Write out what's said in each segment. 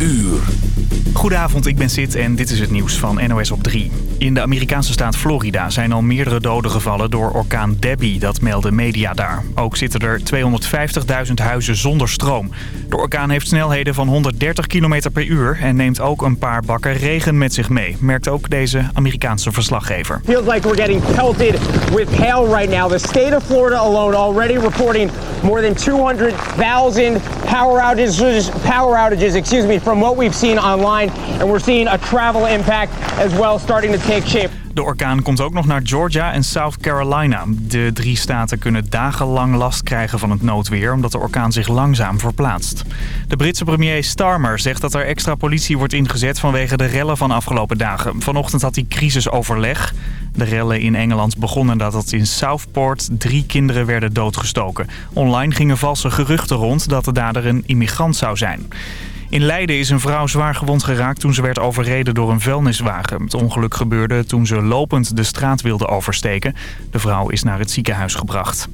uur. Goedenavond, ik ben Sid en dit is het nieuws van NOS op 3. In de Amerikaanse staat Florida zijn al meerdere doden gevallen door orkaan Debbie, dat melden media daar. Ook zitten er 250.000 huizen zonder stroom. De orkaan heeft snelheden van 130 km per uur en neemt ook een paar bakken regen met zich mee, merkt ook deze Amerikaanse verslaggever. Feels like we're getting pelted with hail right now. The state of Florida alone already reporting more than 200,000 power outages, power outages, excuse me, from what we've seen And we're seeing a travel impact as well starting to take shape. De orkaan komt ook nog naar Georgia en South Carolina. De drie staten kunnen dagenlang last krijgen van het noodweer... omdat de orkaan zich langzaam verplaatst. De Britse premier Starmer zegt dat er extra politie wordt ingezet... vanwege de rellen van afgelopen dagen. Vanochtend had hij crisisoverleg. De rellen in Engeland begonnen nadat in Southport drie kinderen werden doodgestoken. Online gingen valse geruchten rond dat de dader een immigrant zou zijn. In Leiden is een vrouw zwaar gewond geraakt toen ze werd overreden door een vuilniswagen. Het ongeluk gebeurde toen ze lopend de straat wilde oversteken. De vrouw is naar het ziekenhuis gebracht.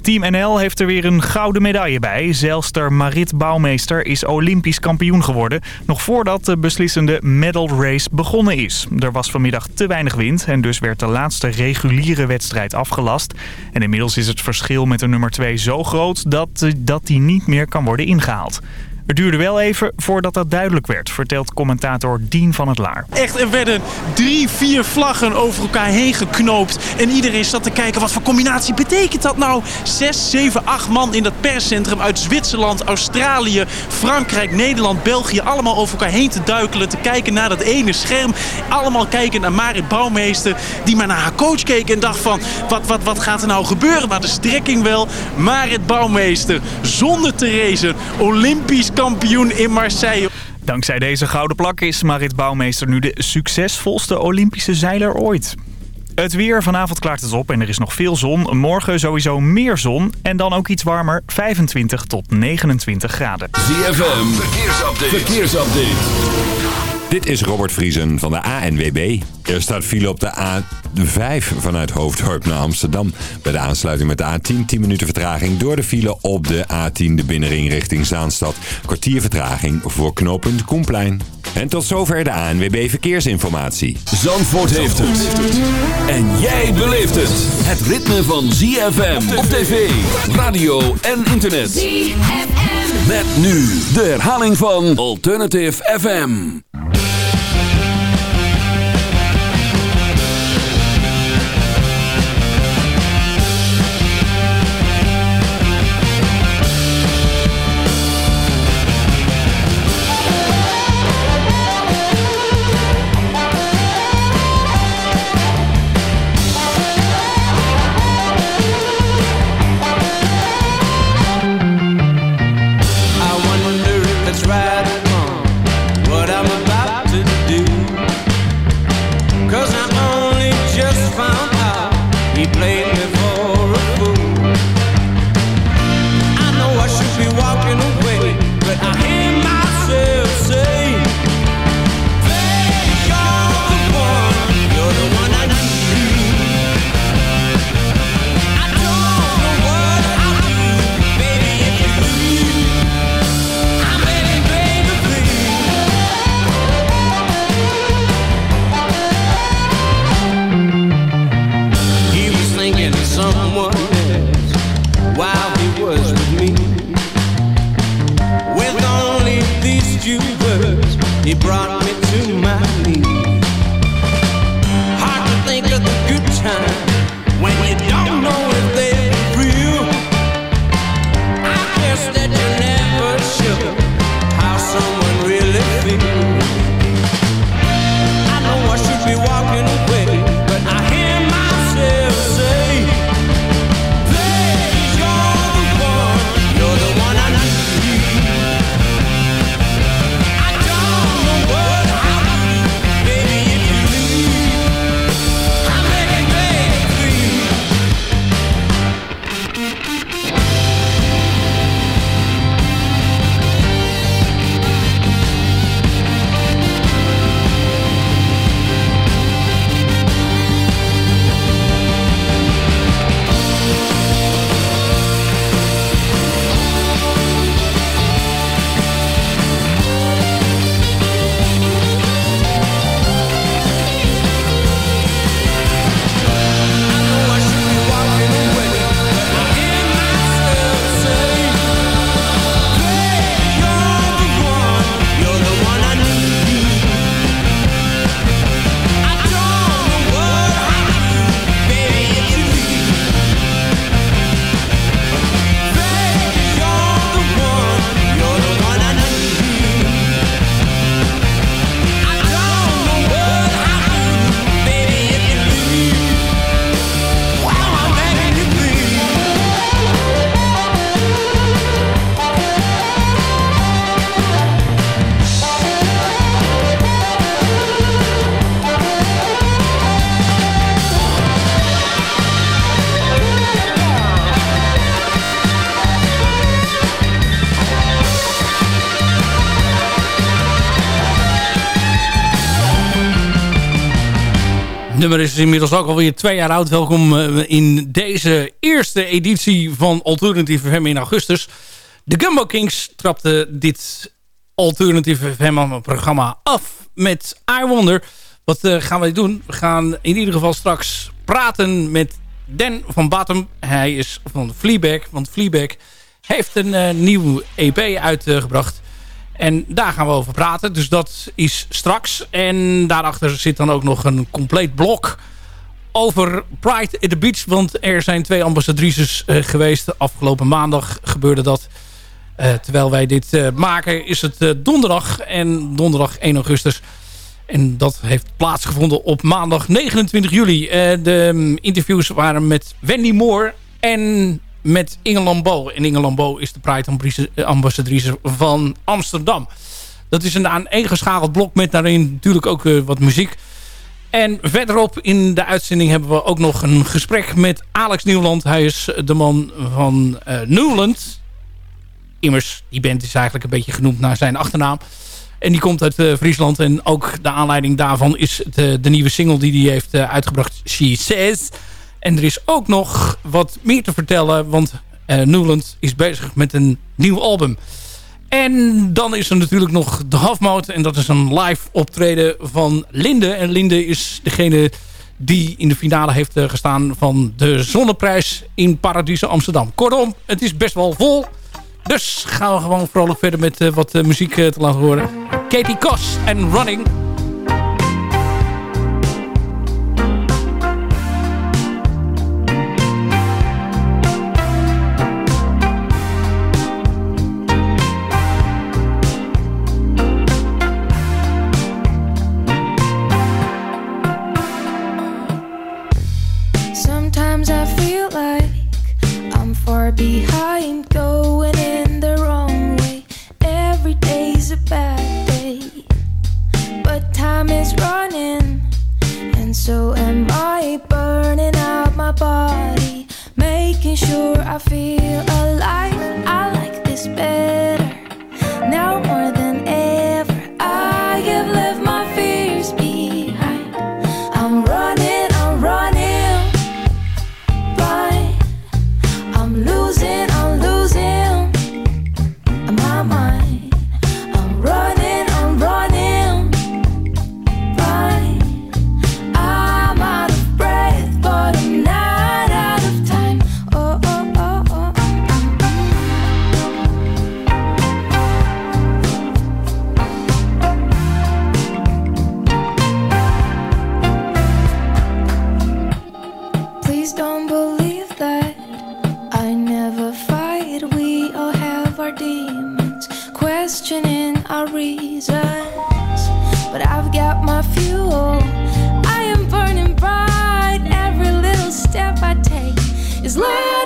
Team NL heeft er weer een gouden medaille bij. Zelfster Marit Bouwmeester is olympisch kampioen geworden. Nog voordat de beslissende medal race begonnen is. Er was vanmiddag te weinig wind en dus werd de laatste reguliere wedstrijd afgelast. En inmiddels is het verschil met de nummer 2 zo groot dat, dat die niet meer kan worden ingehaald. Het duurde wel even voordat dat duidelijk werd, vertelt commentator Dien van het Laar. Echt, er werden drie, vier vlaggen over elkaar heen geknoopt. En iedereen zat te kijken, wat voor combinatie betekent dat nou? Zes, zeven, acht man in dat perscentrum uit Zwitserland, Australië, Frankrijk, Nederland, België. Allemaal over elkaar heen te duikelen, te kijken naar dat ene scherm. Allemaal kijken naar Marit Bouwmeester, die maar naar haar coach keek en dacht van... Wat, wat, wat gaat er nou gebeuren? Maar de strekking wel. Marit Bouwmeester, zonder te racen, olympisch kampioen in Marseille. Dankzij deze gouden plak is Marit Bouwmeester nu de succesvolste Olympische zeiler ooit. Het weer, vanavond klaart het op en er is nog veel zon. Morgen sowieso meer zon en dan ook iets warmer, 25 tot 29 graden. ZFM, verkeersupdate. verkeersupdate. Dit is Robert Vriesen van de ANWB. Er staat file op de A5 vanuit Hoofddorp naar Amsterdam. Bij de aansluiting met de A10 10 minuten vertraging door de file op de A10 de binnenring richting Zaanstad. Kwartier vertraging voor knooppunt Koenplein. En tot zover de ANWB Verkeersinformatie. Zandvoort heeft het. En jij beleeft het. Het ritme van ZFM op tv, radio en internet. ZFM. Met nu de herhaling van Alternative FM. Nummer is inmiddels ook alweer twee jaar oud. Welkom in deze eerste editie van Alternative FM in augustus. De Gumbo Kings trapte dit Alternative FM programma af met I Wonder. Wat gaan wij doen? We gaan in ieder geval straks praten met Dan van Batum. Hij is van Fleabag, want Fleabag heeft een uh, nieuw EP uitgebracht. En daar gaan we over praten. Dus dat is straks. En daarachter zit dan ook nog een compleet blok over Pride at the Beach. Want er zijn twee ambassadrices uh, geweest. Afgelopen maandag gebeurde dat. Uh, terwijl wij dit maken is het donderdag. En donderdag 1 augustus en dat heeft plaatsgevonden op maandag 29 juli. De um, interviews waren met Wendy Moore en met Inge Lambeau. En Inge Lambeau is de Pride-ambassadrice van Amsterdam. Dat is een aaneengeschakeld blok met daarin natuurlijk ook uh, wat muziek. En verderop in de uitzending hebben we ook nog een gesprek met Alex Nieuwland. Hij is de man van uh, Newland. Immers, die band is eigenlijk een beetje genoemd naar zijn achternaam. En die komt uit Friesland. En ook de aanleiding daarvan is de, de nieuwe single die hij heeft uitgebracht. She Says. En er is ook nog wat meer te vertellen. Want uh, Newland is bezig met een nieuw album. En dan is er natuurlijk nog de Halfmode. En dat is een live optreden van Linde. En Linde is degene die in de finale heeft gestaan van de Zonneprijs in Paradiso Amsterdam. Kortom, het is best wel vol. Dus gaan we gewoon vrolijk verder met uh, wat muziek te laten horen. Katie Koss en Running. Behind going in the wrong way. Every day's a bad day, but time is running, and so am I. Burning out my body, making sure I feel alive. I like this better now more than ever. Is lighting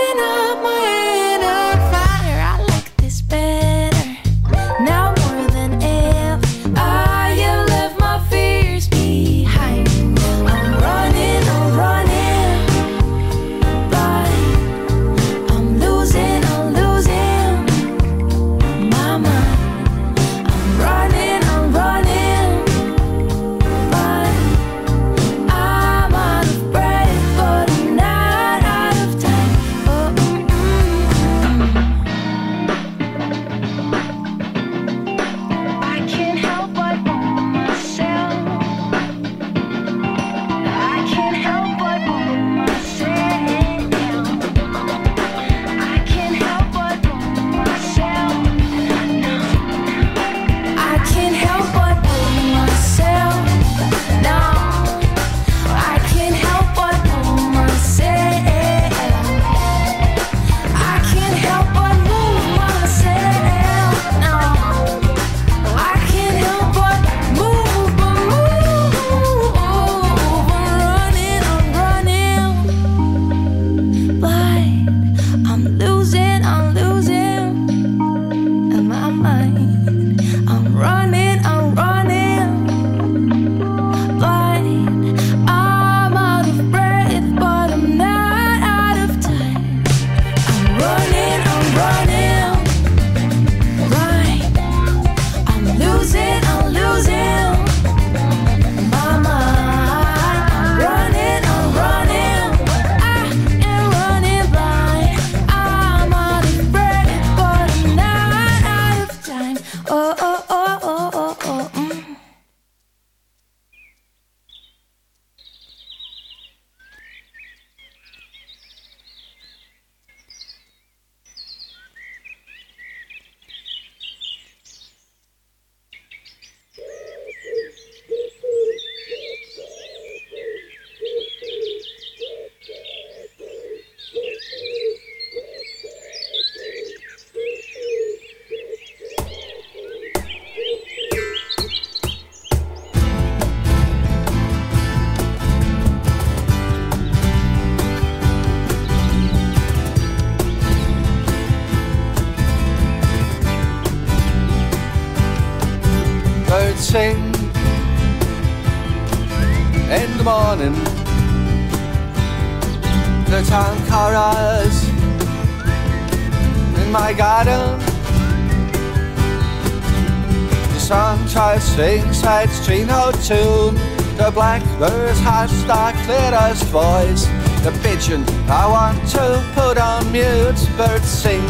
Blackbird's has the clearest voice. The pigeon I want to put on mute, birds sing.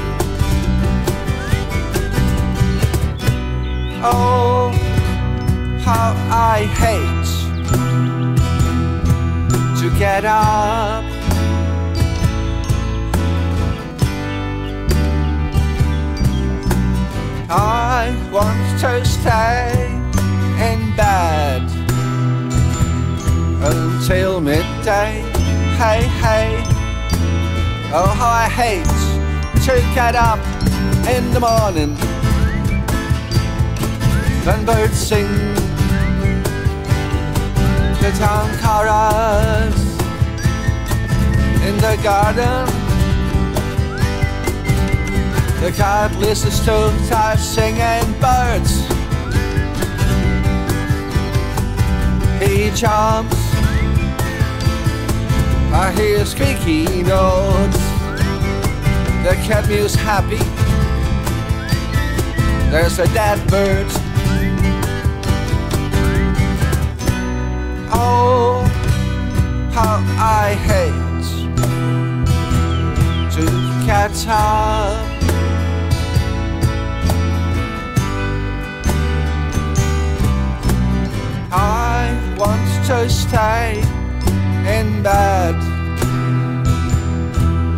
Oh, how I hate to get up. I want to stay in bed until midday. Hey, hey. Oh, how I hate to get up in the morning when birds sing the town chorus in the garden. The cat listens to the singing birds. He jumps. I hear squeaky notes. The cat mews happy. There's a dead bird. Oh, how I hate to catch up. I want to stay in bed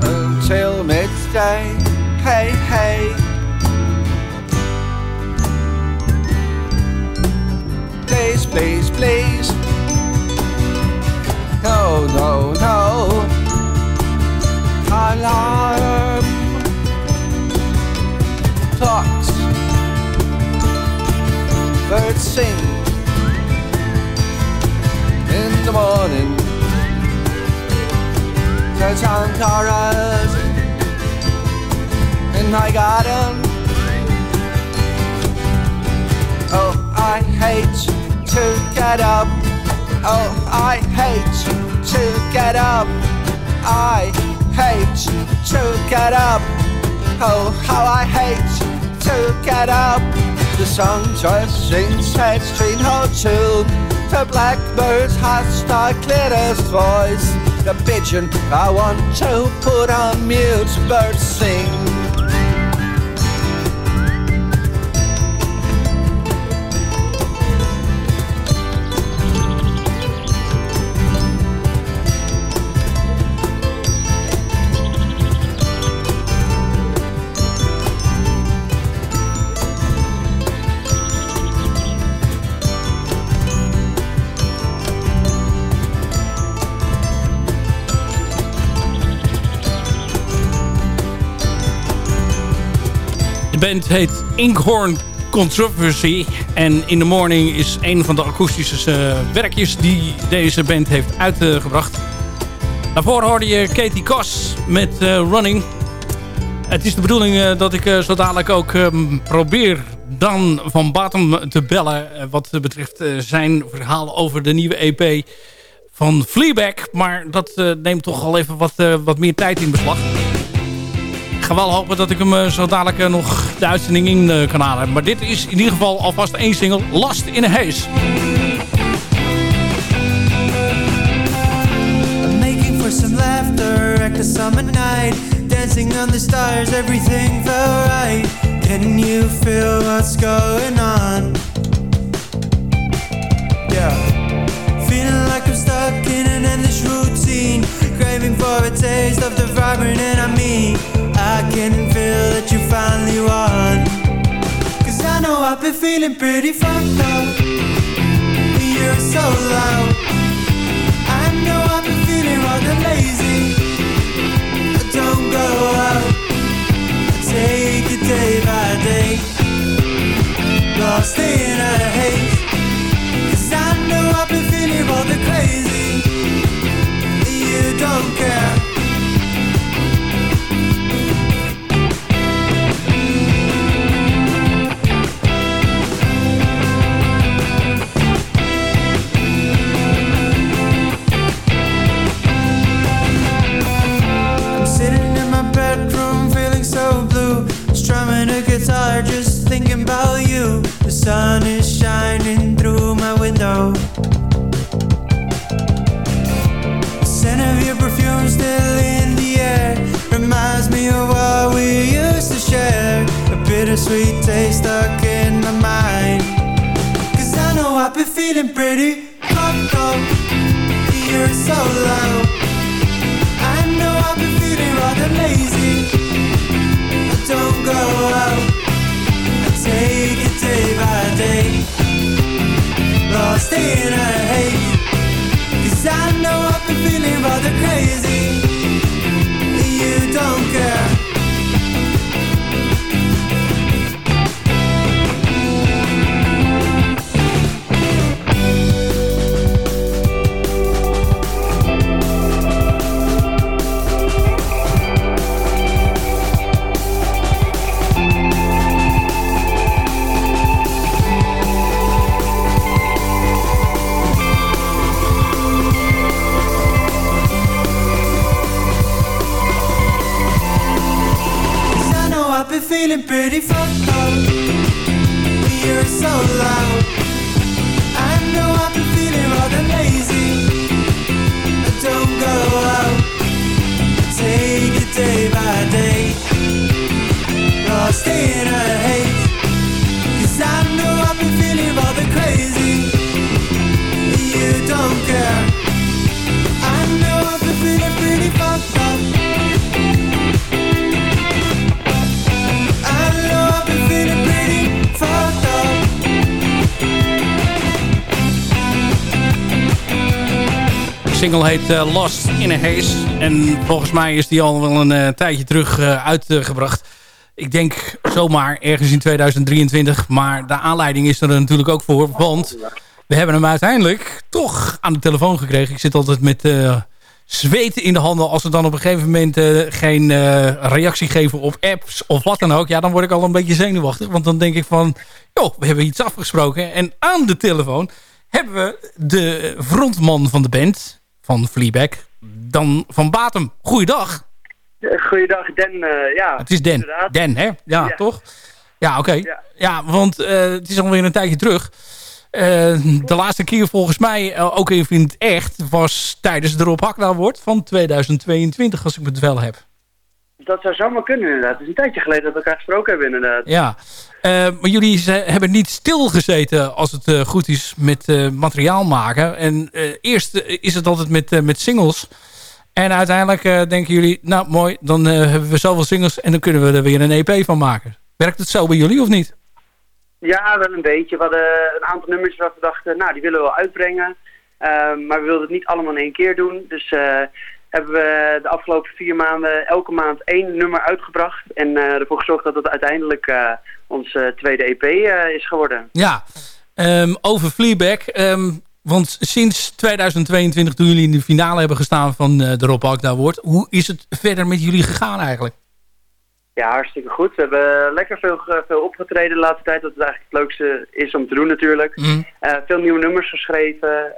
until midday. Hey, hey. Please, please, please. No, no, no. Alarm clocks. Birds sing in the morning. The town chorus in my garden. Oh, I hate to get up. Oh, I hate to get up. I hate to get up. Oh, how I hate to get up. The song just sings head street hot tune. The blackbird's has the clearest voice. The pigeon I want to put on mute. Birds sing. De band heet Inkhorn Controversy. En In The Morning is een van de akoestische eh, werkjes die deze band heeft uitgebracht. Daarvoor hoorde je Katie Koss met eh, Running. Het is de bedoeling eh, dat ik zo dadelijk ook ehm, probeer dan van Batum te bellen... wat betreft zijn verhaal over de nieuwe EP van Fleabag. Maar dat neemt toch al even wat, wat meer tijd in beslag. Ga wel hopen dat ik hem uh, zo dadelijk uh, nog de uitzending in uh, kan halen. Maar dit is in ieder geval alvast één single. Last in a Haze. Making for some laughter at the summer night. Dancing on the stars, everything felt right. Can you feel what's going on? Yeah. Feeling like I'm stuck in an endless routine. Craving for a taste of the vibrant and I mean I can feel that you finally won. Cause I know I've been feeling pretty fucked up. You're so loud. I know I've been feeling rather lazy. Don't go out. Take it day by day. Lost in a haze. Cause I know I've been feeling rather crazy. You don't care single heet eh, Lost in a Haze. En volgens mij is die al wel een eh, tijdje terug eh, uitgebracht. Ik denk zomaar ergens in 2023. Maar de aanleiding is er natuurlijk ook voor. Want we hebben hem uiteindelijk toch aan de telefoon gekregen. Ik zit altijd met eh zweten in de handen. Als ze dan op een gegeven moment geen reactie geven op apps of wat dan ook. Ja, dan word ik al een beetje zenuwachtig. Want dan denk ik van, joh, we hebben iets afgesproken. En aan de telefoon hebben we de frontman van de band van Fleabag, Dan van Batem. Goeiedag. Goeiedag, Den. eh, ja, Het is Den. inderdaad. Den, hè? Ja, Ja. toch? Ja, oké. Ja. Ja. want eh, het is alweer een tijdje terug. Eh, de laatste keer volgens mij, ook even in het echt, was tijdens de Rob Hakna wordt van 2022, als ik me het wel heb. Dat zou zomaar kunnen, inderdaad. Het is een tijdje geleden dat we elkaar gesproken hebben, inderdaad. Ja. Eh, maar jullie hebben niet stilgezeten als het eh, goed is met eh, materiaal maken. En eerst is het altijd met, met singles. En uiteindelijk denken jullie, nou mooi, dan hebben we zoveel singles en dan kunnen we er weer een EP van maken. Werkt het zo bij jullie of niet? Ja, wel een beetje. We hadden een aantal nummers waarvan we dachten, nou, die willen we wel uitbrengen. Ehm, maar we wilden het niet allemaal in één keer doen. Dus hebben we de afgelopen vier maanden elke maand één nummer uitgebracht. En eh, ervoor gezorgd dat het uiteindelijk eh ons eh, tweede EP is geworden. Ja, Ehm, over Fleabag. ehm, want sinds 2022, toen jullie in de finale hebben gestaan van de Rob Agda Award, hoe is het verder met jullie gegaan eigenlijk? Ja, hartstikke goed. We hebben lekker veel, veel opgetreden de laatste tijd. Dat het eigenlijk het leukste is om te doen natuurlijk. Mm. Veel nieuwe nummers geschreven.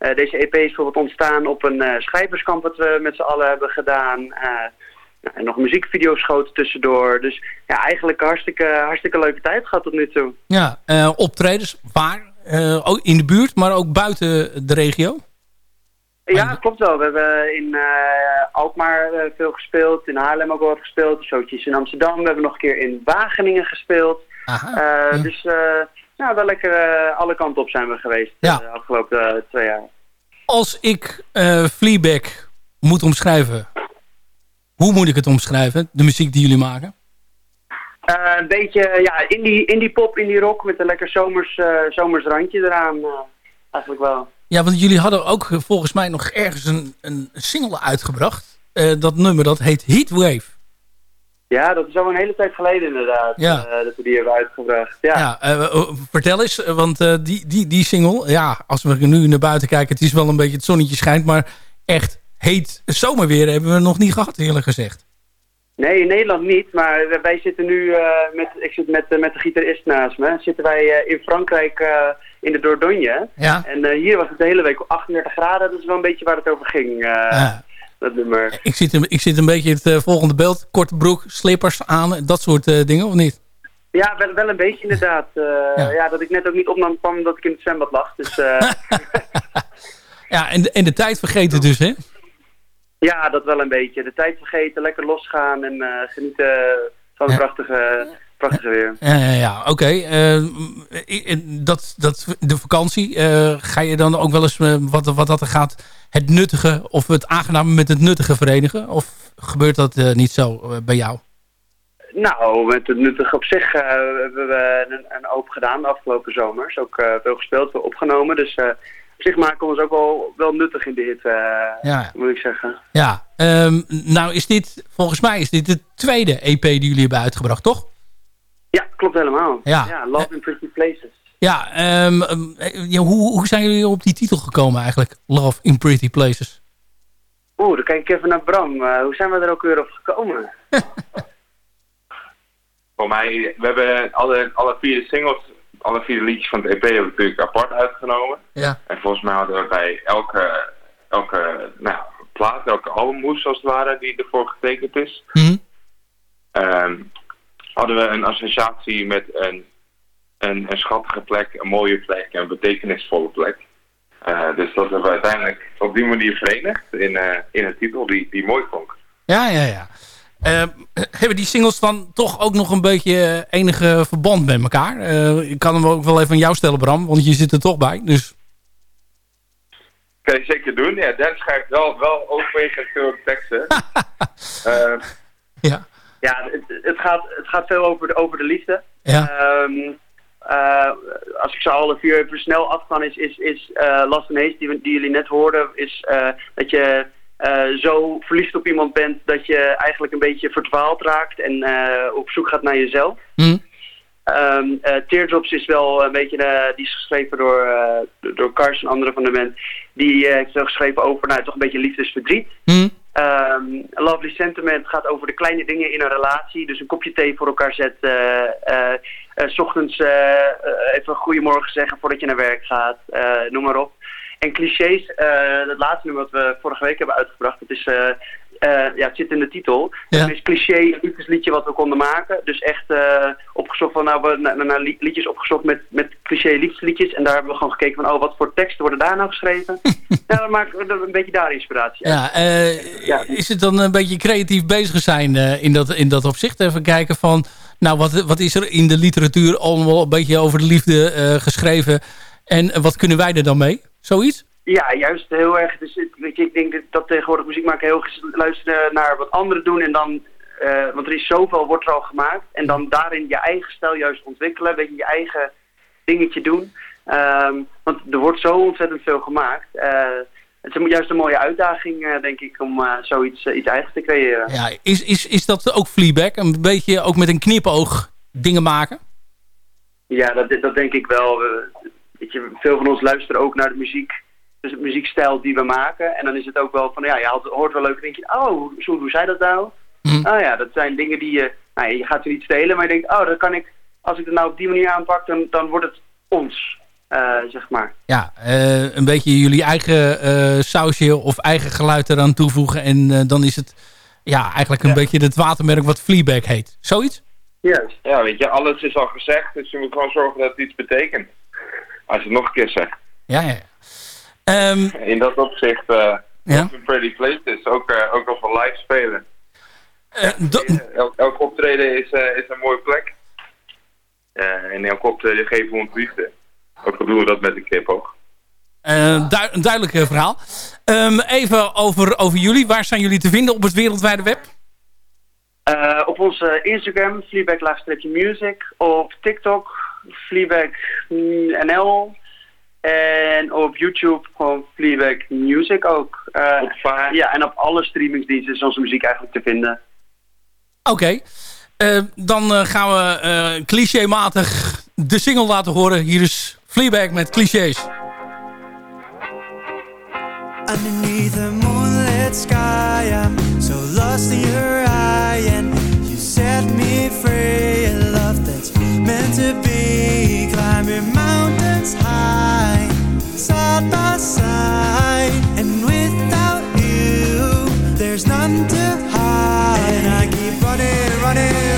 Deze EP is bijvoorbeeld ontstaan op een eh, schrijverskamp wat we met z'n allen hebben gedaan. Eh, nou, en nog muziekvideo's schoten tussendoor. Dus ja, eigenlijk een hartstikke, hartstikke leuke tijd gehad tot nu toe. Ja, eh, optredens waar? Eh, ook in de buurt, maar ook buiten de regio? Ja, klopt wel. We hebben in eh, Alkmaar eh, veel gespeeld. In Haarlem ook wel wat gespeeld. Showtjes in Amsterdam. We hebben nog een keer in Wageningen gespeeld. Aha. Eh, Dus eh, ja, wel lekker eh, alle kanten op zijn we geweest Ja. de afgelopen eh, twee jaar. Als ik eh Fleabag moet omschrijven, hoe moet ik het omschrijven? De muziek die jullie maken? Eh, een beetje ja, indie, indie pop, indie rock met een lekker zomers, eh, zomers randje eraan. eh, eigenlijk wel. Ja, want jullie hadden ook eh, volgens mij nog ergens een, een single uitgebracht. Eh, dat nummer dat heet Heatwave. Ja, dat is al een hele tijd geleden inderdaad. Ja. eh, dat we die hebben uitgebracht. Ja. Ja, eh, eh, vertel eens, eh, want die, die, die single, ja, als we nu naar buiten kijken, het is wel een beetje het zonnetje schijnt, maar echt heet zomerweer hebben we nog niet gehad, eerlijk gezegd. Nee, in Nederland niet. Maar wij zitten nu, met, ik zit met, met de gitarist naast me, zitten wij in Frankrijk in de Dordogne. Ja. En hier was het de hele week 38 graden. Dat is wel een beetje waar het over ging, Ja. Dat nummer. Ik zit, een- ik zit een beetje het eh, volgende beeld, korte broek, slippers aan, dat soort eh, dingen, of niet? Ja, wel, wel een beetje inderdaad. Eh, ja. dat ik net ook niet opnam kwam omdat ik in het zwembad lag. Dus, Ja, en de, en de tijd vergeten dus, hè? ja, dat wel een beetje. De tijd vergeten, lekker losgaan en genieten van het prachtige, prachtige weer. Ja, oké. Eh, i- dat, dat, de vakantie, eh, ga je dan ook wel eens, eh, wat, wat dat er gaat, het nuttige of het aangename met het nuttige verenigen? Of gebeurt dat eh, niet zo bij jou? Nou, met het nuttig op zich hebben we een, een hoop gedaan de afgelopen zomers. Ook veel gespeeld, veel opgenomen. Dus op zich maken we ons ook wel, wel nuttig in de hit, Ja. moet ik zeggen. Ja, ehm, nou is dit, volgens mij is dit de tweede EP die jullie hebben uitgebracht, toch? Ja, klopt helemaal. Ja. Love in Pretty Places. Ja, eh, ja hoe, hoe zijn jullie op die titel gekomen eigenlijk? Love in Pretty Places. Oeh, dan kijk ik even naar Bram. Eh, hoe zijn we er ook weer op gekomen? Voor mij, we hebben alle, alle vier de singles, alle vier de liedjes van het EP hebben we natuurlijk apart uitgenomen. Ja. En volgens mij hadden we bij elke, elke nou, plaat, elke albumhoes als het ware, die ervoor getekend is, ehm, hadden we een associatie met een, een, een schattige plek, een mooie plek, een betekenisvolle plek. Eh, dus dat hebben we uiteindelijk op die manier verenigd in, eh, in een titel die, die mooi klonk. Ja, ja, ja. Ehm, hebben die singles dan toch ook nog een beetje enige verband met elkaar? Eh, ik kan hem ook wel even aan jou stellen, Bram, want je zit er toch bij. Dus Kan je zeker doen. Ja, Dan schrijft wel, wel overwegend veel teksten. Eh, ja. Ja, het, het, gaat, het gaat veel over de, over de liefde. Ja. Ehm, eh, als ik ze alle vier even snel afgaan, is, is, is eh Last and Haste, die, die jullie net hoorden, is eh, dat je zo verliefd op iemand bent dat je eigenlijk een beetje verdwaald raakt en op zoek gaat naar jezelf. Hm. Ehm, eh, Teardrops is wel een beetje, die is geschreven door, door Kars, een andere van de band. Die heeft wel geschreven over nou, toch een beetje liefdesverdriet. Hm. Ehm, Lovely Sentiment gaat over de kleine dingen in een relatie. Dus een kopje thee voor elkaar zetten. eh, s ochtends eh, even goedemorgen zeggen voordat je naar werk gaat. noem maar op. En clichés, eh het laatste nummer wat we vorige week hebben uitgebracht, dat is, eh, eh, ja, het zit in de titel. Ja. Het is cliché liefdesliedje wat we konden maken. Dus echt eh, opgezocht van, nou, we naar, naar li- liedjes opgezocht met, met cliché liefdesliedjes. En daar hebben we gewoon gekeken van, oh, wat voor teksten worden daar nou geschreven? ja, dan maken we een beetje daar inspiratie uit. Ja, eh, is het dan een beetje creatief bezig zijn eh, in, dat, in dat opzicht? Even kijken van, nou, wat, wat is er in de literatuur allemaal een beetje over de liefde eh, geschreven? En wat kunnen wij er dan mee? Zoiets? Ja, juist heel erg. Dus, het- weet je, ik denk dat, dat tegenwoordig muziek maken heel luisteren naar wat anderen doen. En dan, eh, want er is zoveel, wordt er al gemaakt. En dan daarin je eigen stijl juist ontwikkelen. Weet je, je eigen dingetje doen. Ehm, want er wordt zo ontzettend veel gemaakt. Eh, het is juist een mooie uitdaging, eh, denk ik, om eh, zoiets eh, iets eigen te creëren. Ja, is, is, is dat ook Fleabag? Een beetje ook met een knipoog dingen maken? Ja, dat, dat denk ik wel. We- weet je, veel van ons luisteren ook naar de muziek, dus de muziekstijl die we maken. En dan is het ook wel van, ja, je hoort wel leuk en denk je, oh, zo hoe zei dat nou? Oh ja, dat zijn dingen die je, nou, ja, je gaat ze niet stelen, maar je denkt, oh, dat kan ik, als ik het nou op die manier aanpak, dan, dan wordt het ons, eh, zeg maar. Ja, eh, een beetje jullie eigen eh, sausje of eigen geluid eraan toevoegen. En dan is het ja, eigenlijk een beetje het watermerk wat Fleabag heet. Zoiets? Juist. ja, weet je, alles is al gezegd, dus je moet gewoon zorgen dat het iets betekent. Als je het nog een keer zegt. Ja, ja. Ehm, In dat opzicht, eh Ja. In Pretty Places, ook, eh, ook als we live spelen. eh, do- Elk, elk optreden is, is een mooie plek. Eh, en elk optreden geven we ons liefde. Ook al doen we dat met een knipoog. eh, du- een duidelijk verhaal. Ehm, even over, over jullie. Waar zijn jullie te vinden op het wereldwijde web? Eh, op onze Instagram, Fleabag-music, op TikTok, Fleabag NL. En op YouTube gewoon Fleabag Music ook. Eh, ja, en op alle streamingsdiensten is onze muziek eigenlijk te vinden. Oké. Eh, dan eh, gaan we eh clichématig de single laten horen. Hier is Fleabag met clichés. Underneath a moonlit sky, I'm so lost in your eye, and you set me free. A love that's meant to be, climbing mountains high, side by side. And without you, there's none to hide. And I keep running, running,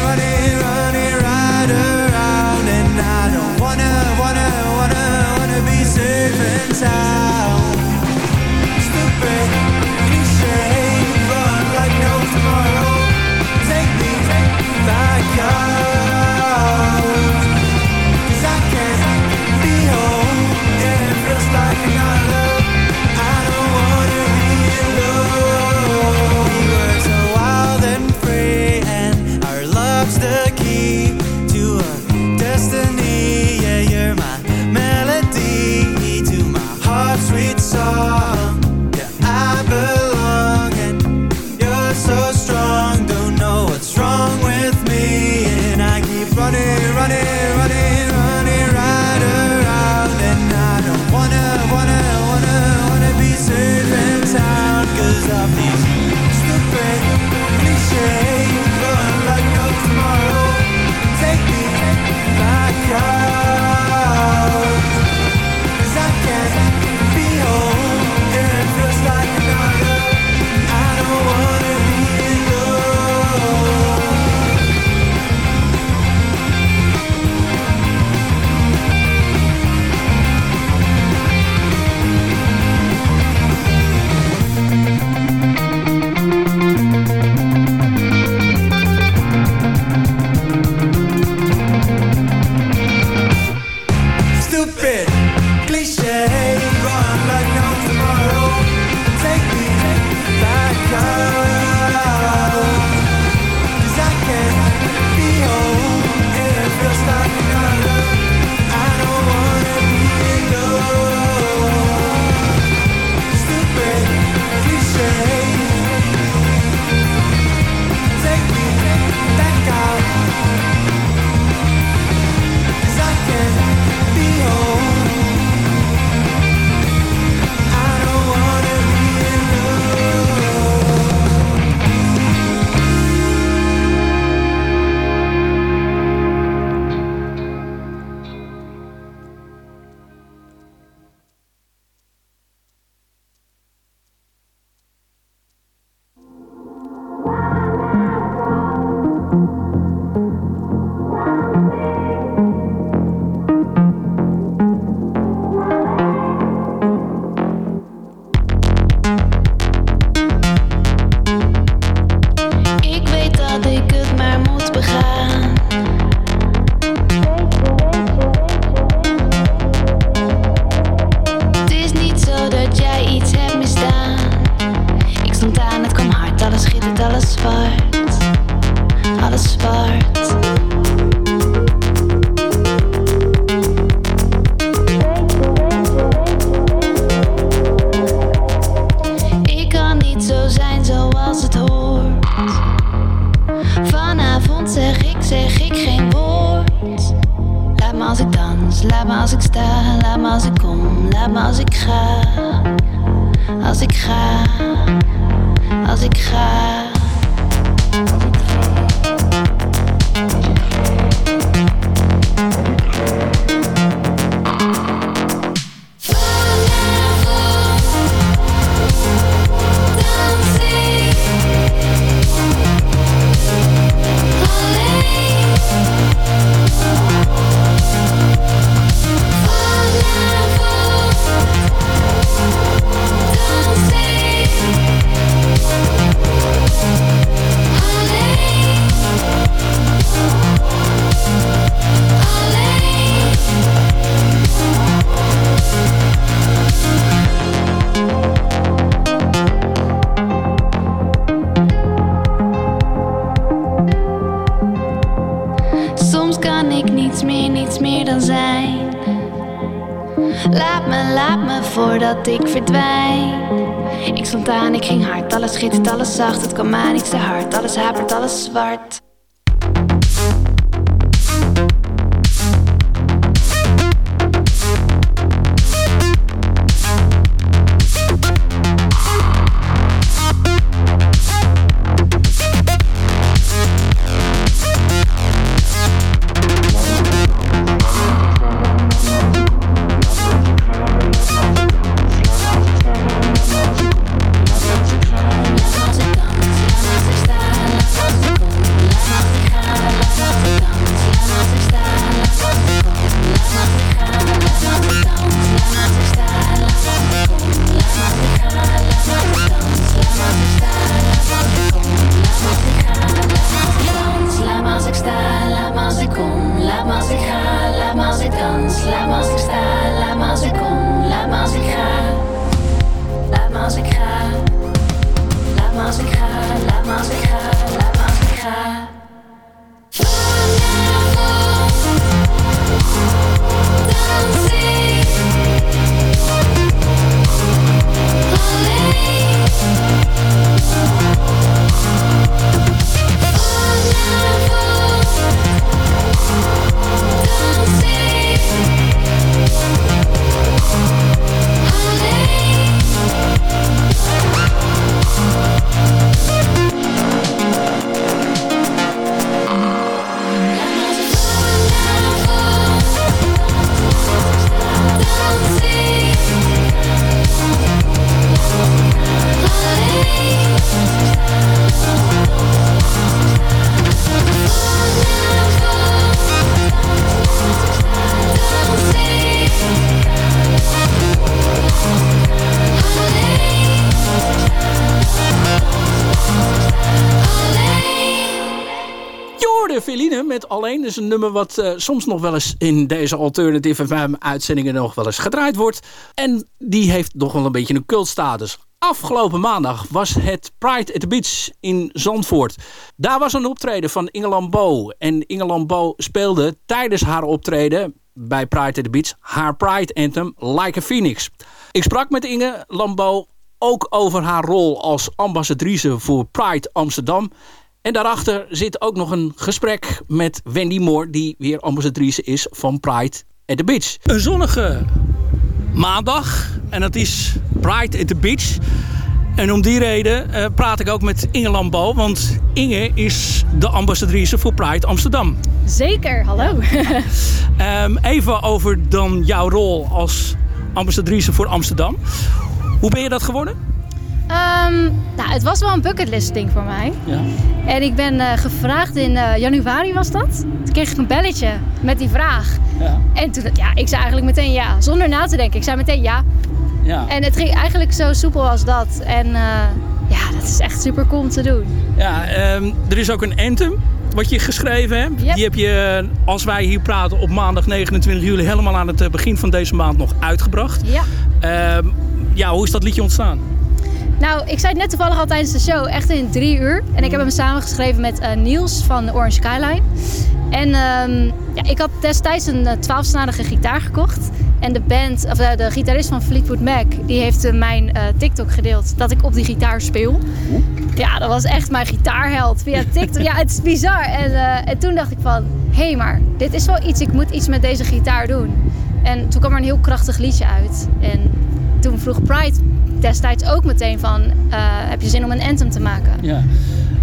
the spots, all the spots. maar niet te hard. Alles hapert, alles zwart. Is een nummer wat eh, soms nog wel eens in deze Alternative FM uitzendingen nog wel eens gedraaid wordt. En die heeft nog wel een beetje een cultstatus. Afgelopen maandag was het Pride at the Beach in Zandvoort. Daar was een optreden van Inge Lambeau. En Inge Lambeau speelde tijdens haar optreden bij Pride at the Beach haar Pride Anthem Like a Phoenix. Ik sprak met Inge Lambeau ook over haar rol als ambassadrice voor Pride Amsterdam. En daarachter zit ook nog een gesprek met Wendy Moore... die weer ambassadrice is van Pride at the Beach. Een zonnige maandag. En dat is Pride at the Beach. En om die reden uh, praat ik ook met Inge Lambo. Want Inge is de ambassadrice voor Pride Amsterdam. Zeker, hallo. um, even over dan jouw rol als ambassadrice voor Amsterdam. Hoe ben je dat geworden? Um, nou, het was wel een bucketlist ding voor mij. Ja. En ik ben uh, gevraagd in uh, januari was dat. Toen kreeg ik een belletje met die vraag. Ja. En toen, ja, ik zei eigenlijk meteen ja. Zonder na te denken. Ik zei meteen ja. ja. En het ging eigenlijk zo soepel als dat. En uh, ja, dat is echt super cool om te doen. Ja, um, er is ook een anthem wat je geschreven hebt. Yep. Die heb je, als wij hier praten, op maandag 29 juli helemaal aan het begin van deze maand nog uitgebracht. Ja. Um, ja, hoe is dat liedje ontstaan? Nou, ik zei het net toevallig al tijdens de show, echt in drie uur. En ik heb hem samengeschreven met uh, Niels van Orange Skyline. En um, ja, ik had destijds een twaalfsnarige gitaar gekocht. En de band, of uh, de gitarist van Fleetwood Mac, die heeft uh, mijn TikTok gedeeld dat ik op die gitaar speel. Ja, dat was echt mijn gitaarheld via TikTok. ja, het is bizar. En, en toen dacht ik van, hé hey, maar dit is wel iets, ik moet iets met deze gitaar doen. En toen kwam er een heel krachtig liedje uit. En toen vroeg Pride destijds ook meteen van... Uh, heb je zin om een anthem te maken? Ja.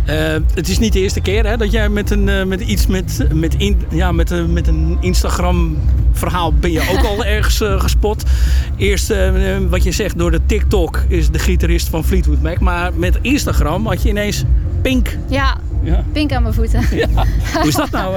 Uh, het is niet de eerste keer hè, dat jij met, een, uh, met iets met, met, in, ja, met, uh, met een Instagram verhaal ben je ook al ergens gespot. Eerst wat je zegt door de TikTok is de gitarist van Fleetwood Mac. Maar met Instagram had je ineens Pink. Ja, ja. Pink aan mijn voeten. Ja. Hoe is dat nou?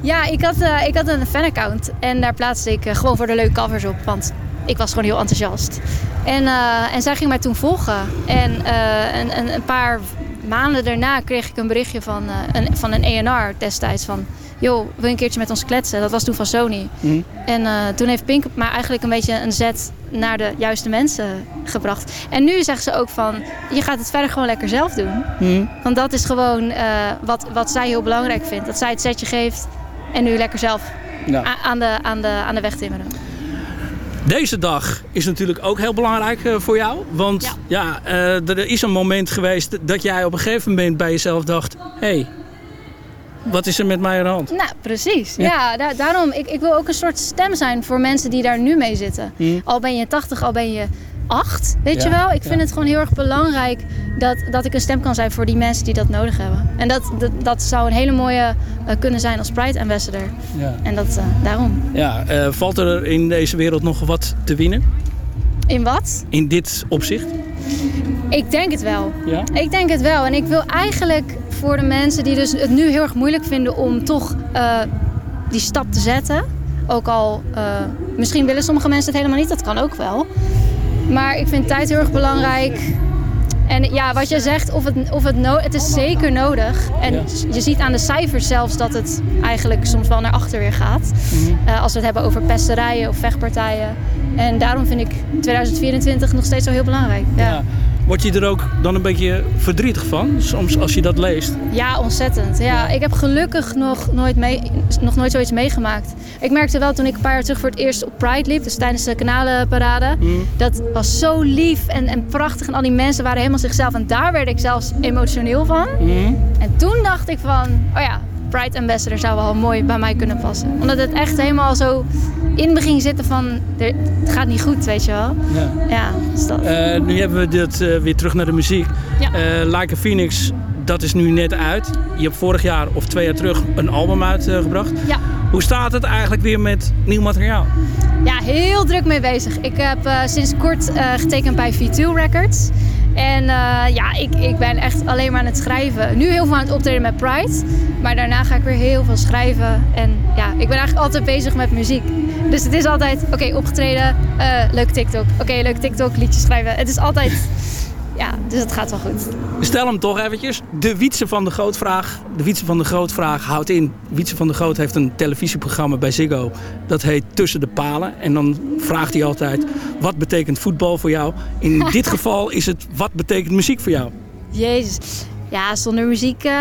Ja, ik had, ik had een fanaccount en daar plaatste ik gewoon voor de leuke covers op. Want ik was gewoon heel enthousiast. En, uh, en zij ging mij toen volgen. En uh, een, een, een, paar maanden daarna kreeg ik een berichtje van, uh, een, van een ENR destijds van... joh, wil je een keertje met ons kletsen? Dat was toen van Sony. Mm. En toen heeft Pink maar eigenlijk een beetje een zet naar de juiste mensen gebracht. En nu zegt ze ook van, je gaat het verder gewoon lekker zelf doen. Mm. Want dat is gewoon wat, wat zij heel belangrijk vindt. Dat zij het setje geeft en nu lekker zelf ja. aan, de, aan, de, aan de weg timmeren. Deze dag is natuurlijk ook heel belangrijk uh, voor jou. Want ja, ja uh, er is een moment geweest dat jij op een gegeven moment bij jezelf dacht... hé, hey, wat is er met mij aan de hand? Nou, precies. Ja, ja da daarom. Ik, ik wil ook een soort stem zijn voor mensen die daar nu mee zitten. Hmm. Al ben je 80, al ben je 8, weet ja, je wel. Ik vind het gewoon heel erg belangrijk dat, dat ik een stem kan zijn voor die mensen die dat nodig hebben. En dat, dat, dat zou een hele mooie uh, kunnen zijn als Pride Ambassador. Ja. En dat uh, daarom. Ja, uh, valt er in deze wereld nog wat te winnen? In wat? In dit opzicht? Ik denk het wel. Ja? Ik denk het wel. En ik wil eigenlijk voor de mensen die dus het nu heel erg moeilijk vinden om toch die stap te zetten. Ook al misschien willen sommige mensen het helemaal niet, dat kan ook wel. Maar ik vind tijd heel erg belangrijk. En ja, wat je zegt, of het, of het, no het is zeker nodig. En je ziet aan de cijfers zelfs dat het eigenlijk soms wel naar achter weer gaat. Mm -hmm. uh, als we het hebben over pesterijen of vechtpartijen. En daarom vind ik 2024 nog steeds zo heel belangrijk. Ja. ja. Word je er ook dan een beetje verdrietig van, soms als je dat leest? Ja, ontzettend. Ja, ik heb gelukkig nog nooit, mee, nog nooit zoiets meegemaakt. Ik merkte wel toen ik een paar jaar terug voor het eerst op Pride liep, dus tijdens de kanalenparade, mm. dat was zo lief en, en prachtig. En al die mensen waren helemaal zichzelf. En daar werd ik zelfs emotioneel van. Mm. En toen dacht ik van, oh ja, Pride Ambassador zou wel mooi bij mij kunnen passen. Omdat het echt helemaal zo in me ging zitten van, het gaat niet goed, weet je wel. Ja. ja dus dat. Uh, nu hebben we dit uh, weer terug naar de muziek. Ja. Uh, like a Phoenix, dat is nu net uit. Je hebt vorig jaar of twee jaar terug een album uitgebracht. ja. Hoe staat het eigenlijk weer met nieuw materiaal? Ja, heel druk mee bezig. Ik heb sinds kort getekend bij V2 Records. En uh, ja, ik, ik ben echt alleen maar aan het schrijven. Nu heel veel aan het optreden met Pride. Maar daarna ga ik weer heel veel schrijven. En ja, ik ben eigenlijk altijd bezig met muziek. Dus het is altijd, oké, opgetreden, uh, leuk TikTok. Oké, leuk TikTok, liedjes schrijven. Het is altijd, ja, dus het gaat wel goed. Stel hem toch eventjes. De Wietse van de Grootvraag. De Wietse van de Grootvraag houdt in. Wietse van de Groot heeft een televisieprogramma bij Ziggo. Dat heet Tussen de Palen. En dan vraagt hij altijd, wat betekent voetbal voor jou? In dit geval is het, wat betekent muziek voor jou? Jezus. Ja, zonder muziek eh,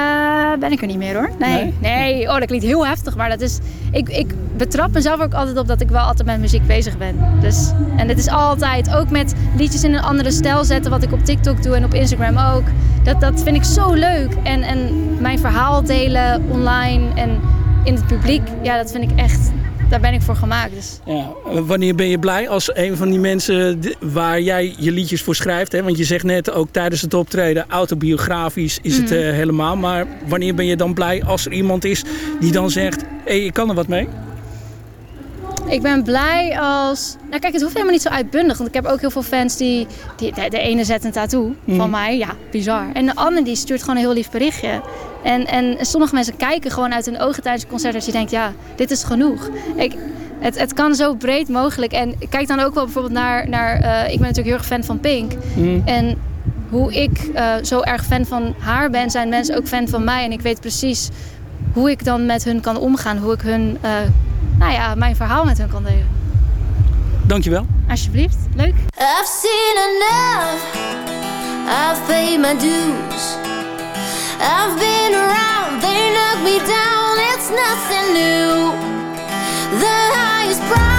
ben ik er niet meer hoor. Nee. nee. Oh, dat klinkt heel heftig, maar dat is. Ik, ik betrap mezelf ook altijd op dat ik wel altijd met muziek bezig ben. Dus, en dit is altijd, ook met liedjes in een andere stijl zetten, wat ik op TikTok doe en op Instagram ook. Dat, dat vind ik zo leuk. En, en mijn verhaal delen online en in het publiek, ja, dat vind ik echt. Daar ben ik voor gemaakt. Dus. Ja, wanneer ben je blij als een van die mensen waar jij je liedjes voor schrijft? Hè? Want je zegt net ook tijdens het optreden, autobiografisch is het Mhm. eh, helemaal. Maar wanneer ben je dan blij als er iemand is die dan zegt, hé, hey, ik kan er wat mee? Ik ben blij als. Nou, kijk, het hoeft helemaal niet zo uitbundig. Want ik heb ook heel veel fans die. die de, de ene zet een tattoo Mhm. van mij. Ja, bizar. En de ander die stuurt gewoon een heel lief berichtje. En, en sommige mensen kijken gewoon uit hun ogen tijdens het concert. Dat je denkt, ja, dit is genoeg. Ik, het, het kan zo breed mogelijk. En kijk dan ook wel bijvoorbeeld naar. naar eh, ik ben natuurlijk heel erg fan van Pink. Mhm. En hoe ik eh, zo erg fan van haar ben, zijn mensen ook fan van mij. En ik weet precies hoe ik dan met hun kan omgaan. Hoe ik hun, eh, nou ja, mijn verhaal met hun kan delen. Dankjewel. Alsjeblieft, leuk. I've seen enough. I've paid my dues. I've been around, they knocked me down. It's nothing new. The highest price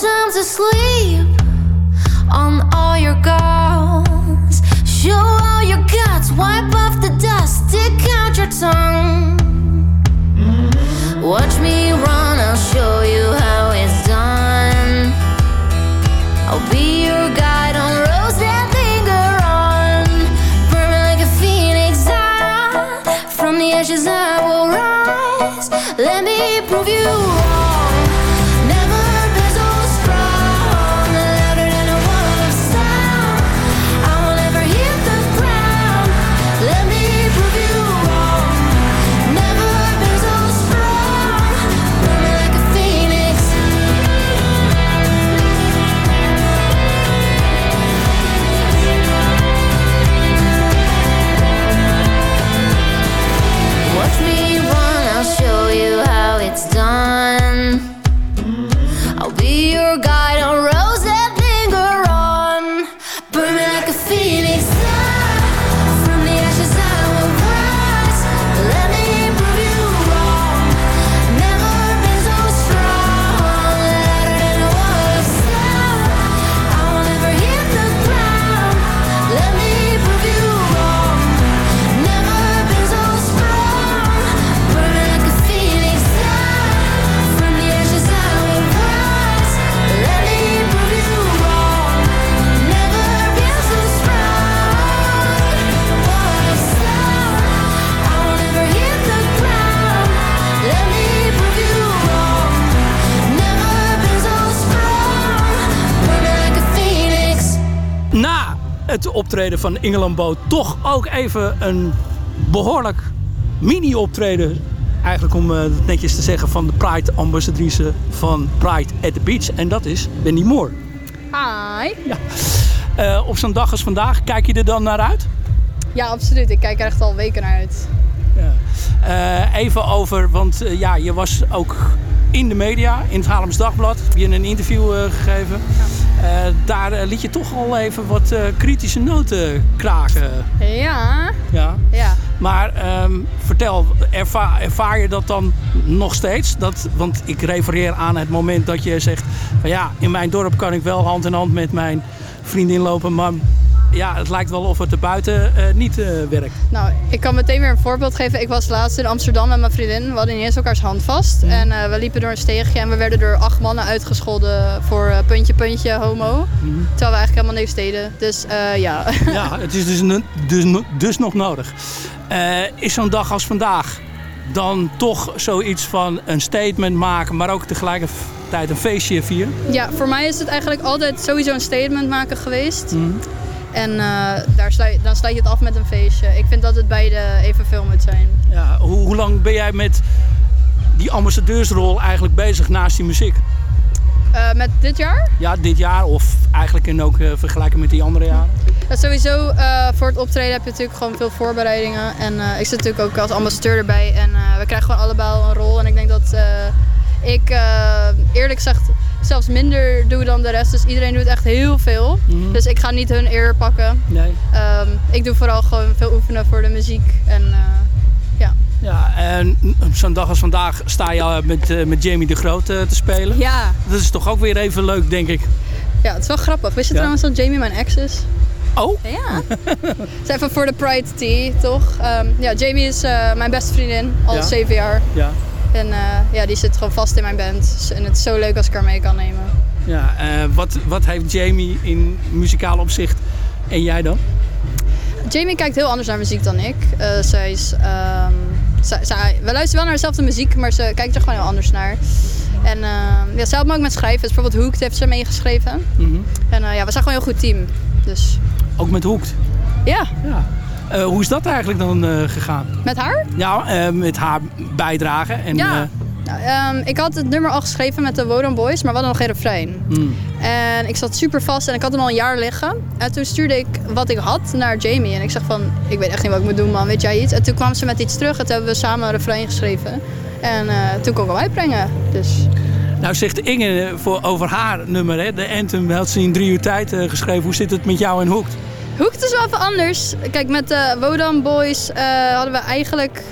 time to sleep on all your goals. Show all your guts, wipe off the dust, stick out your tongue. Mm-hmm. Watch me run, I'll show you how it's done. I'll be your guide on roads that linger on. Burn me like a phoenix, I, from the ashes I will rise. Let me prove you wrong. Optreden van Engelandboot toch ook even een behoorlijk mini-optreden. Eigenlijk om eh, het netjes te zeggen van de Pride-ambassadrice van Pride at the Beach. En dat is Wendy Moore. Hi. Ja. Eh, op zo'n dag als vandaag, kijk je er dan naar uit? Ja, absoluut. Ik kijk er echt al weken naar uit. Eh, even over, want eh, ja, je was ook in de media, in het Haarlems Dagblad. Heb je een interview eh, gegeven. Eh, daar eh, liet je toch al even wat eh, kritische noten kraken. Ja. Ja. Ja. Maar ehm, vertel, erva- ervaar je dat dan nog steeds? Dat, want ik refereer aan het moment dat je zegt... van ja, in mijn dorp kan ik wel hand in hand met mijn vriendin lopen... maar ja, het lijkt wel of het er buiten eh, niet eh, werkt. Nou, ik kan meteen weer een voorbeeld geven. Ik was laatst in Amsterdam met mijn vriendin. We hadden niet eens elkaars hand vast. En eh, we liepen door een steegje en we werden door acht mannen uitgescholden voor puntje, puntje, homo. Terwijl we eigenlijk helemaal niks deden. Dus ja. Ja, het is dus, dus, dus nog nodig. Is zo'n dag als vandaag dan toch zoiets van een statement maken, maar ook tegelijkertijd een feestje vieren? ja, voor mij is het eigenlijk altijd sowieso een statement maken geweest. En eh, daar sluit, dan sluit je het af met een feestje. Ik vind dat het beide evenveel moet zijn. Ja, hoe, hoe lang ben jij met die ambassadeursrol eigenlijk bezig naast die muziek? Eh, met dit jaar? Ja, dit jaar of eigenlijk en ook eh, vergelijken met die andere jaren? Ja, sowieso voor het optreden heb je natuurlijk gewoon veel voorbereidingen. En ik zit natuurlijk ook als ambassadeur erbij. En we krijgen gewoon allebei een rol. En ik denk dat ik eerlijk gezegd zelfs minder doe dan de rest. Dus iedereen doet echt heel veel. Dus ik ga niet hun eer pakken. Nee. Ehm, ik doe vooral gewoon veel oefenen voor de muziek. En eh, ja. Ja, en op zo'n dag als vandaag sta je al met, eh, met Jamie de Groot eh, te spelen. Ja. Dat is toch ook weer even leuk, denk ik. ja, het is wel grappig. Wist je Ja. trouwens dat Jamie mijn ex is? Oh? Ja. Het is even voor de Pride Tea, toch? Ehm, ja, Jamie is mijn beste vriendin, al Ja. zeven jaar. Ja. En eh, ja, die zit gewoon vast in mijn band. En het is zo leuk als ik haar mee kan nemen. Ja, eh, wat, wat heeft Jamie in muzikaal opzicht en jij dan? Jamie kijkt heel anders naar muziek dan ik. Eh, zij is, ehm, zij, zij- we luisteren wel naar dezelfde muziek, maar ze kijkt er gewoon heel anders naar. En ehm, ja, zij helpt me ook met schrijven. Dus bijvoorbeeld Hooked heeft ze meegeschreven. Mhm. En ja, we zijn gewoon een heel goed team. Dus Ook met Hoekt. ja, Ja. Eh, hoe is dat eigenlijk dan eh, gegaan? met haar? Ja, eh, met haar bijdrage. En, Ja. Nou, ehm, ik had het nummer al geschreven met de Wodan Boys, maar we hadden nog geen refrein. hmm. En ik zat super vast en ik had hem al een jaar liggen. En toen stuurde ik wat ik had naar Jamie. En ik zeg van, ik weet echt niet wat ik moet doen man, weet jij iets? En toen kwam ze met iets terug en toen hebben we samen een refrein geschreven. En toen kon ik hem uitbrengen. Dus Nou zegt Inge voor, over haar nummer, hè, de Anthem, had ze in drie uur tijd geschreven. Hoe zit het met jou en Hoekt? Hoekt is wel even anders. Kijk, met de Wodan Boys eh, hadden we eigenlijk...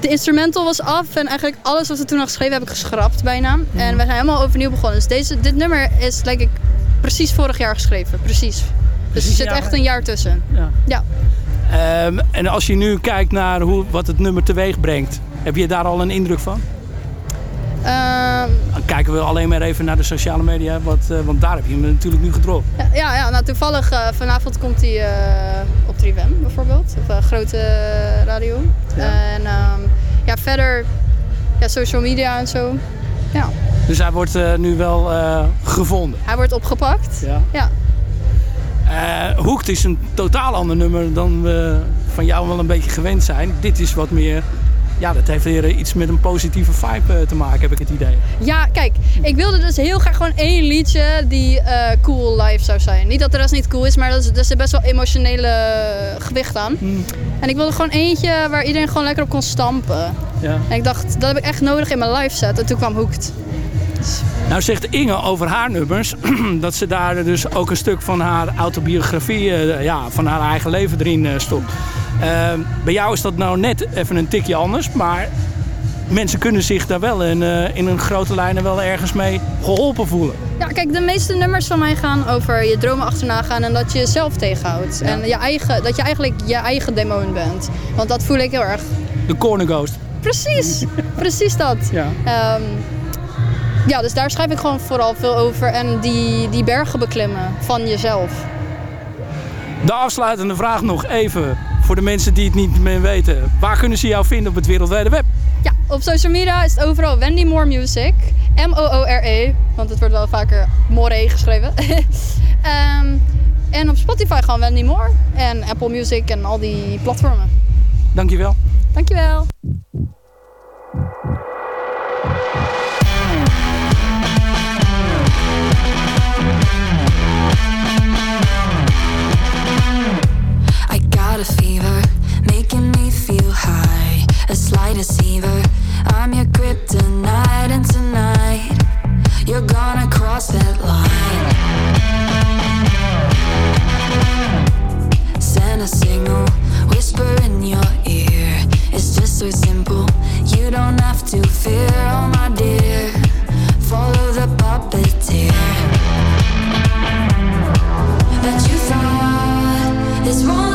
De instrumental was af en eigenlijk alles wat we toen nog geschreven heb ik geschrapt bijna. En we zijn helemaal overnieuw begonnen. Dus deze, dit nummer is denk ik precies vorig jaar geschreven. Precies. Dus er zit echt een jaar tussen. Ja. Ja. Ehm, en als je nu kijkt naar hoe, wat het nummer teweeg brengt, heb je daar al een indruk van? Ehm, Dan kijken we alleen maar even naar de sociale media, wat, eh, want daar heb je hem natuurlijk nu gedropt. ja, ja, nou toevallig eh, vanavond komt hij eh, op 3FM bijvoorbeeld. Op een grote radio. En ehm, ja, verder ja, social media en zo. Ja. Dus hij wordt nu wel gevonden. Hij wordt opgepakt. Ja. Ja. Hoekt is een totaal ander nummer dan we van jou wel een beetje gewend zijn. Dit is wat meer, ja, dat heeft weer eh, iets met een positieve vibe eh, te maken, heb ik het idee. Ja, kijk, ik wilde dus heel graag gewoon één liedje die eh, cool live zou zijn. Niet dat de rest niet cool is, maar dat is, daar zit best wel emotionele gewicht aan. En ik wilde gewoon eentje waar iedereen gewoon lekker op kon stampen. Ja. En ik dacht, dat heb ik echt nodig in mijn live set. En toen kwam Hooked. Nou zegt Inge over haar nummers dat ze daar dus ook een stuk van haar autobiografie, ja, van haar eigen leven erin stopt. Eh, bij jou is dat nou net even een tikje anders, maar mensen kunnen zich daar wel in, eh, in een grote lijnen wel ergens mee geholpen voelen. Ja, kijk, de meeste nummers van mij gaan over je dromen achterna gaan en dat je jezelf tegenhoudt. En je eigen, dat je eigenlijk je eigen demon bent. Want dat voel ik heel erg. De Corner Ghost. Precies, precies dat. Ja. Ehm, ja, dus daar schrijf ik gewoon vooral veel over. En die, die bergen beklimmen van jezelf. De afsluitende vraag nog even voor de mensen die het niet meer weten. Waar kunnen ze jou vinden op het wereldwijde web? Ja, op social media is het overal Wendy Moore Music. M-O-O-R-E, want het wordt wel vaker More geschreven. Ehm, en op Spotify gewoon Wendy Moore. En Apple Music en al die platformen. Dankjewel. Dankjewel. Slight deceiver, I'm your kryptonite, and tonight you're gonna cross that line. Send a signal, whisper in your ear. It's just so simple, you don't have to fear, oh my dear. Follow the puppeteer that you thought this won't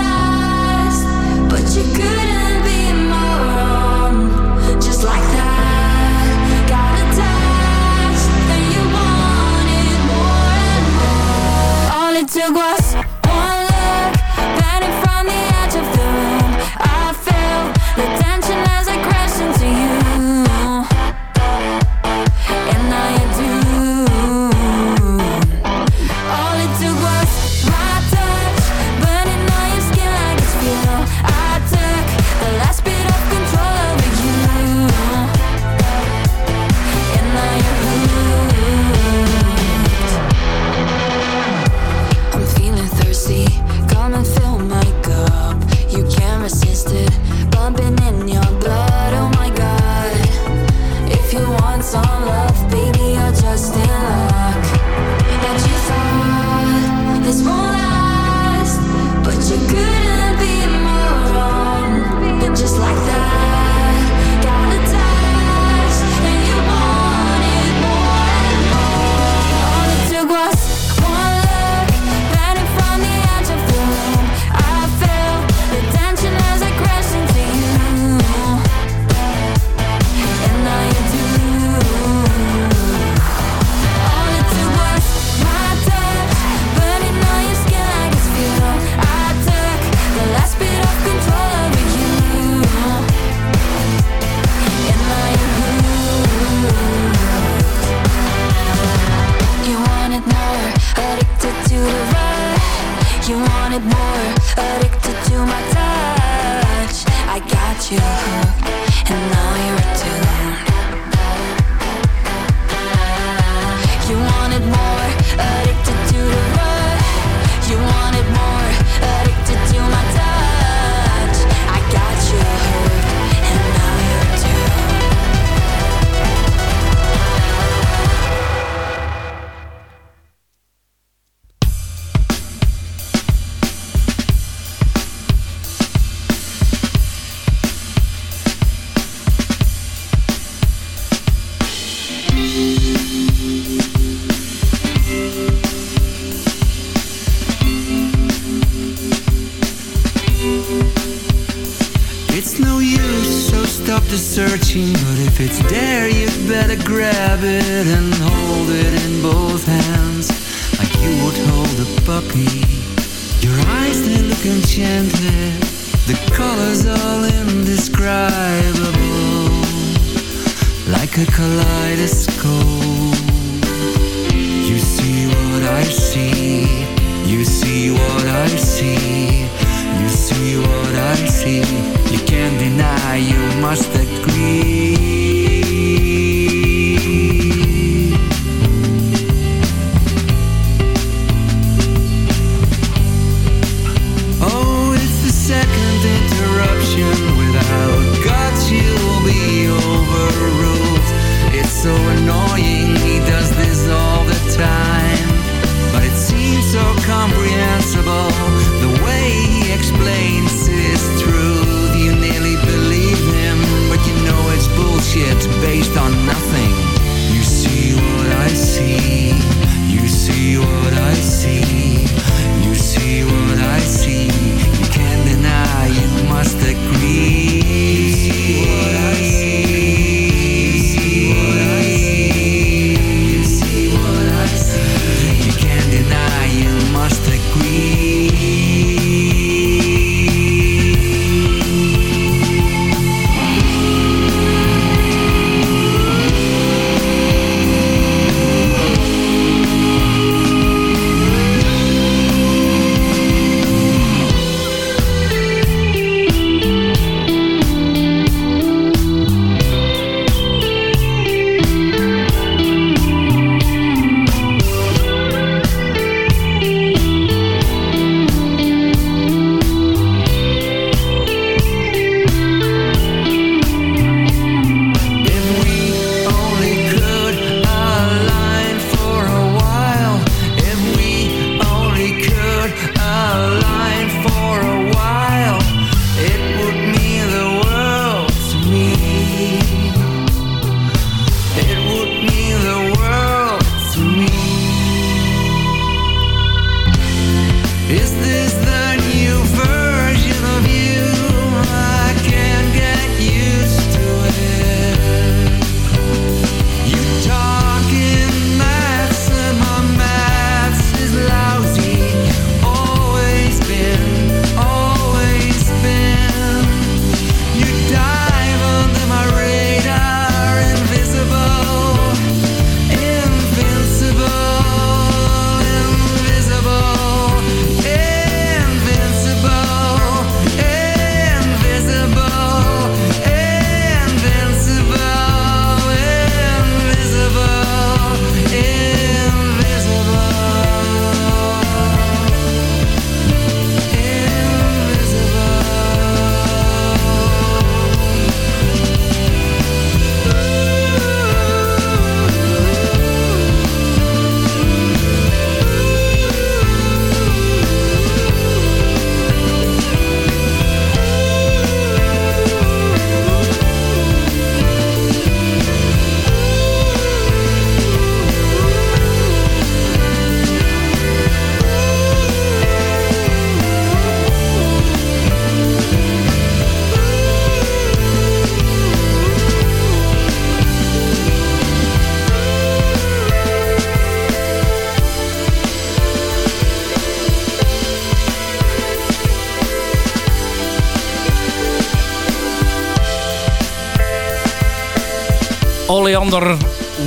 Oleander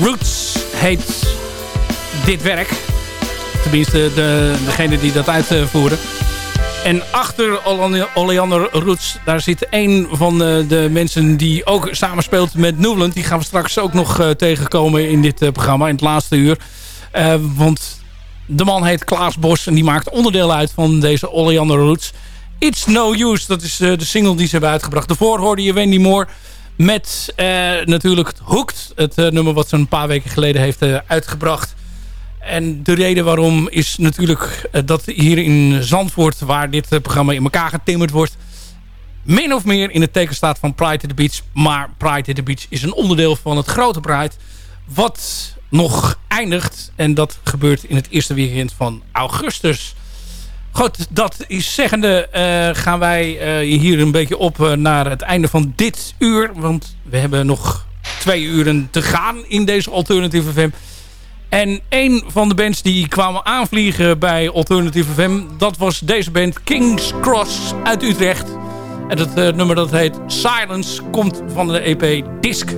Roots heet dit werk. Tenminste, de, degene die dat uitvoeren. En achter Oleander Roots, daar zit een van de, de, mensen die ook samenspeelt met Newland. Die gaan we straks ook nog uh, tegenkomen in dit uh, programma, in het laatste uur. Want de man heet Klaas Bos en die maakt onderdeel uit van deze Oleander Roots. It's No Use, dat is de single die ze hebben uitgebracht. Daarvoor hoorde je Wendy Moore met natuurlijk Hooked. Het nummer wat ze een paar weken geleden heeft uitgebracht. En de reden waarom is natuurlijk dat hier in Zandvoort... waar dit programma in elkaar getimmerd wordt... min of meer in het teken staat van Pride at the Beach. Maar Pride at the Beach is een onderdeel van het grote Pride... wat nog eindigt. En dat gebeurt in het eerste weekend van augustus. Goed, dat is zeggende uh, gaan wij hier een beetje op naar het einde van dit uur. Want we hebben nog twee uren te gaan in deze Alternative FM... En een van de bands die kwamen aanvliegen bij Alternative FM... dat was deze band King's Cross uit Utrecht. En uh, nummer dat heet Silence komt van de EP Disc.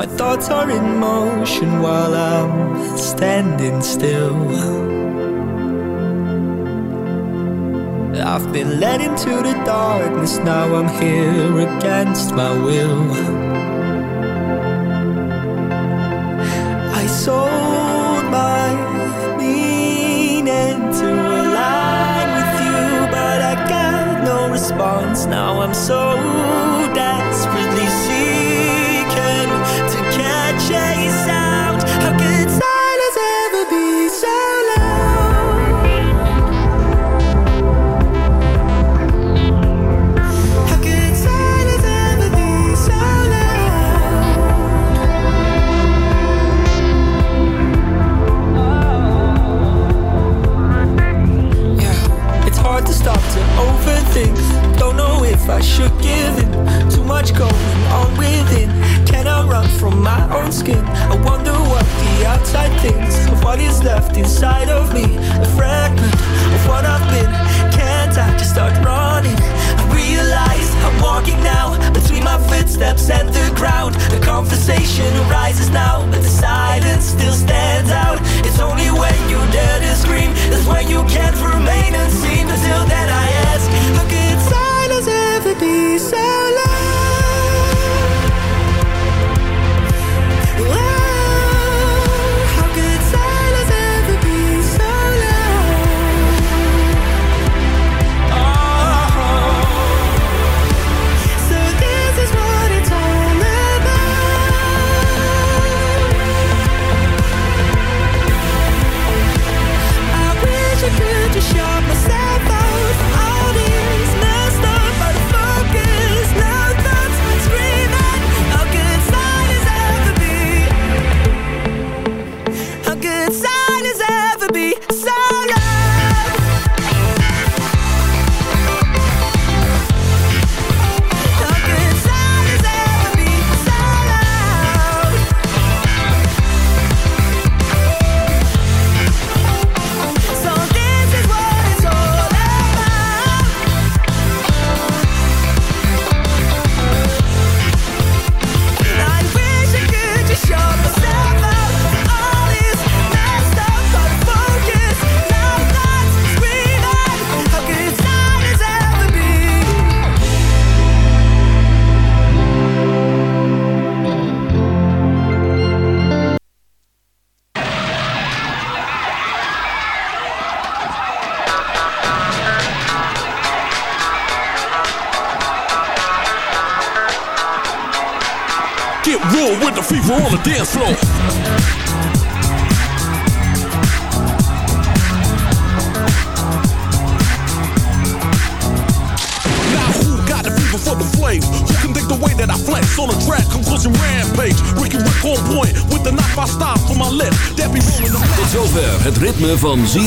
My thoughts are in motion while I'm standing still I've been led into the darkness, now I'm here against my will. I sold my meaning to align with you, but I got no response. Now I'm so desperately I should give in. Too much going on within. Can I run from my own skin? I wonder what the outside thinks of what is left inside of me. A fragment of what I've been. Can't I just start running? I realize I'm walking now between my footsteps and the ground. The conversation arises now, but the silence still stands out. It's only when you dare to scream, that's when you can't remain unseen. Until then, I ask, ever be so